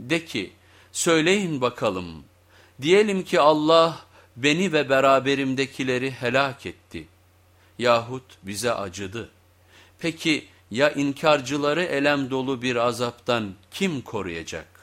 De ki söyleyin bakalım diyelim ki Allah beni ve beraberimdekileri helak etti yahut bize acıdı. Peki ya inkarcıları elem dolu bir azaptan kim koruyacak?